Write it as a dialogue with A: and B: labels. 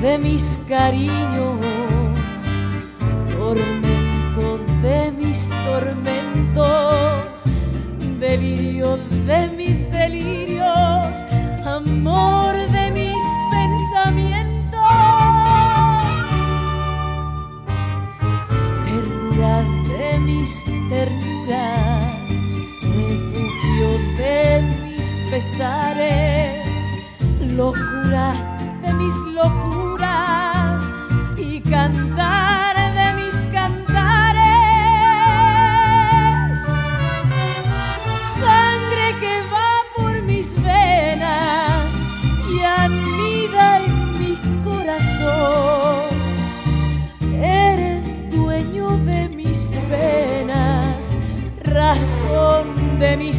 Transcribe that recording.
A: de mis cariños, tormento de mis tormentos, delirio de mis delirios, amor de mis pensamientos, ternura de mis ternuras, refugio de mis pesares, locura de mis locuras cantar de mis cantares. Sangre que va por mis venas y anida en mi corazón. Eres dueño de mis penas, razón de mis